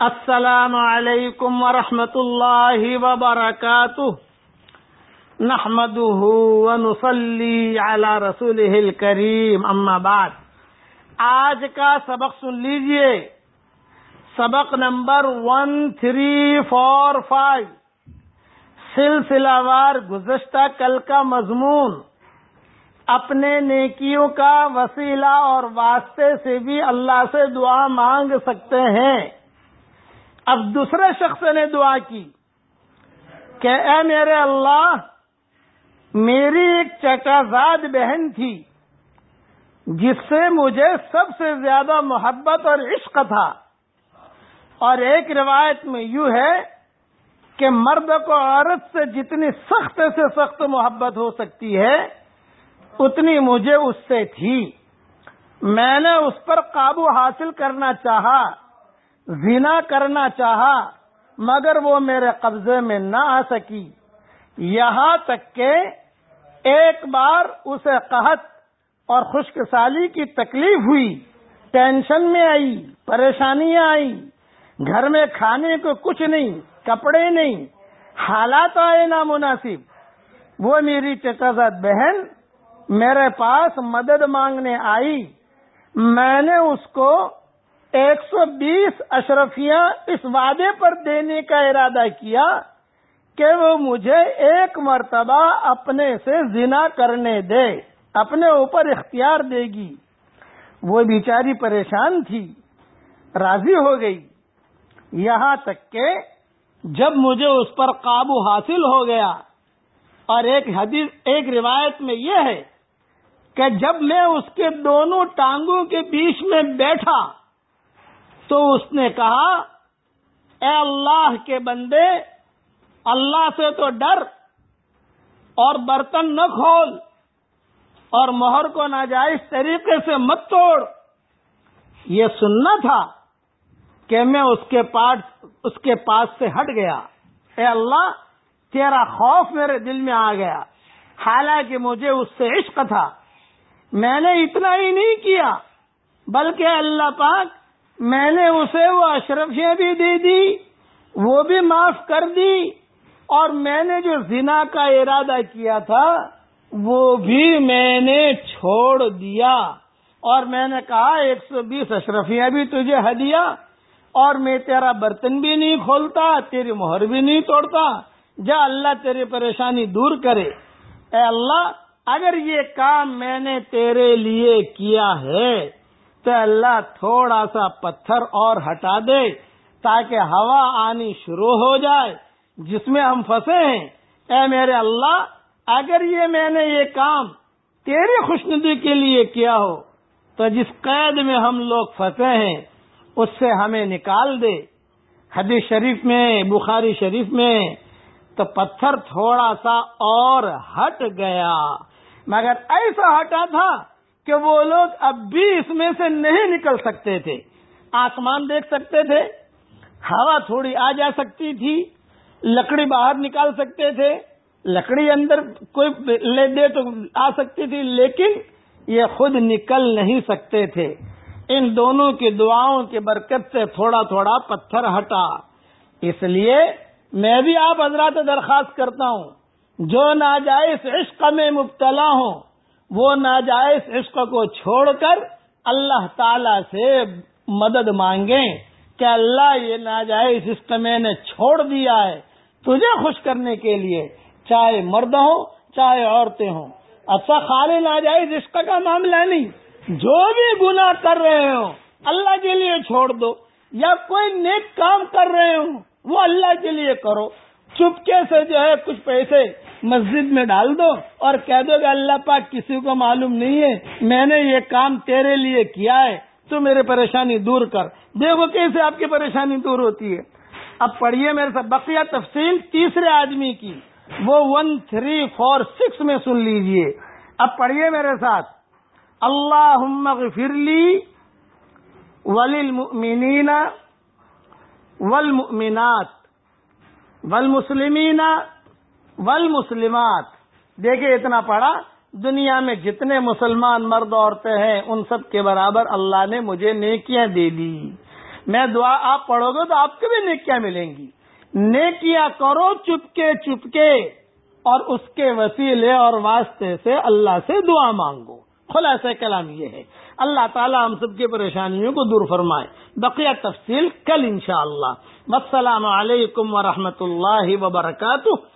السلام علیکم ورحمۃ اللہ وبرکاتہ۔ نحمده ونصلي على رسوله الكريم اما بعد۔ آج کا سبق سن لیجیے۔ سبق number one three four five سلسلہ وار گزشتہ کل کا مضمون۔ اپنے نیکیوں کا وسیلہ اور واسطے سے بھی اللہ سے دعا مانگ سکتے ہیں۔ اب دوسرے شخص نے دعا کی کہ اے میرے اللہ، میری ایک چٹازاد بہن تھی، جس سے مجھے سب سے زیادہ محبت اور عشق تھا۔ اور ایک روایت میں یوں ہے کہ مرد کو عورت سے جتنی سخت سے سخت محبت ہو سکتی ہے، اتنی مجھے اس سے تھی۔ میں نے اس پر قابو حاصل کرنا چاہا۔ زنا کرنا چاہا، مگر وہ میرے قبضے میں نہ آ سکی۔ یہاں تک کہ ایک بار اسے قحط اور خشک سالی کی تکلیف ہوئی، ٹینشن میں آئی، پریشانیاں آئی گھر میں کھانے کو کچھ نہیں، کپڑے نہیں، حالات آئے نامناسب۔ وہ میری چچازاد بہن میرے پاس مدد مانگنے آئی۔ میں نے اس کو ایک سو بیس اشرفیاں اس وعدے پر دینے کا ارادہ کیا کہ وہ مجھے ایک مرتبہ اپنے سے زنا کرنے دے، اپنے اوپر اختیار دے گی۔ وہ بیچاری پریشان تھی، راضی ہو گئی۔ یہاں تک کہ جب مجھے اس پر قابو حاصل ہو گیا۔ اور ایک حدیث، ایک روایت میں یہ ہے کہ جب میں اس کے دونوں ٹانگوں کے بیچ میں بیٹھا تو اس نے کہا، اے اللہ کے بندے، اللہ سے تو ڈر اور برتن نہ کھول اور مہر کو ناجائز طریقے سے مت توڑ۔ یہ سننا تھا کہ میں اس کے پاس، اس کے پاس سے ہٹ گیا۔ اے اللہ، تیرا خوف میرے دل میں آ گیا۔ حالانکہ مجھے اس سے عشق تھا۔ میں نے اتنا ہی نہیں کیا، بلکہ اللہ پاک میں نے اسے وہ اشرفیاں بھی دے دی، وہ بھی معاف کر دی، اور میں نے جو زنا کا ارادہ کیا تھا، وہ بھی میں نے چھوڑ دیا۔ اور میں نے کہا، ایک سو بیس اشرفیاں بھی تجھے ہدیا اور میں تیرا برتن بھی نہیں کھولتا، تیری مہر بھی نہیں توڑتا۔ جا اللہ تیری پریشانی دور کرے۔ اے اللہ، اگر یہ کام میں نے تیرے لیے کیا ہے تو اللہ تھوڑا سا پتھر اور ہٹا دے تاکہ ہوا آنی شروع ہو جائے۔ جس میں ہم پھنسے ہیں۔ اے میرے اللہ، اگر یہ میں نے یہ کام تیری خوشندی کے لیے کیا ہو، تو جس قید میں ہم لوگ پھنسے ہیں، اس سے ہمیں نکال دے۔ حدیث شریف میں، بخاری شریف میں تو پتھر تھوڑا سا اور ہٹ گیا۔ مگر ایسا ہٹا تھا کہ وہ لوگ اب بھی اس میں سے نہیں نکل سکتے تھے۔ آسمان دیکھ سکتے تھے، ہوا تھوڑی آ جا سکتی تھی، لکڑی باہر نکال سکتے تھے۔ لکڑی اندر کوئی لے دے تو آ سکتی تھی، لیکن یہ خود نکل نہیں سکتے تھے۔ ان دونوں کی دعاؤں کی برکت سے تھوڑا تھوڑا پتھر ہٹا۔ اس لیے میں بھی آپ حضرات درخواست کرتا ہوں، جو ناجائز عشق میں مبتلا ہوں وہ ناجائز عشق کو چھوڑ کر اللہ تعالی سے مدد مانگیں کہ اللہ یہ ناجائز عشق میں نے چھوڑ دیا ہے تجھے خوش کرنے کے لیے، چاہے مرد ہوں، چاہے عورتیں ہوں۔ اچھا خالی ناجائز عشق کا معاملہ نہیں۔ جو بھی گناہ کر رہے ہوں، اللہ کے لیے چھوڑ دو۔ یا کوئی نیک کام کر رہے ہوں، وہ اللہ کے لیے کرو۔ چپکے سے جو ہے کچھ پیسے مسجد میں ڈال دو اور کہہ دو کہ اللہ پاک کسی کو معلوم نہیں ہے، میں نے یہ کام تیرے لیے کیا ہے، تو میرے پریشانی دور کر۔ دیکھو کیسے آپ کی پریشانی دور ہوتی ہے۔ اب پڑھیے میرے ساتھ، بقیہ تفصیل تیسرے آدمی کی۔ وہ ون تھری فور سکس میں سن لیجیے۔ اب پڑھیے میرے ساتھ۔ اللہ فرلی وللمؤمنین والمؤمنات والمسلمین والمسلمات۔ دیکھیں اتنا پڑھا، دنیا میں جتنے مسلمان مرد عورتیں ہیں، ان سب کے برابر اللہ نے مجھے نیکیاں دے دی۔ میں دعا آپ پڑھو گے تو آپ کو بھی نیکیاں ملیں گی۔ نیکیاں کرو چپکے چپکے، اور اس کے وسیلے اور واسطے سے اللہ سے دعا مانگو۔ خلاصہ کلام یہ ہے۔ اللہ تعالی ہم سب کی پریشانیوں کو دور فرمائے۔ بقیہ تفصیل کل انشاءاللہ۔ السلام علیکم ورحمۃ اللہ وبرکاتہ۔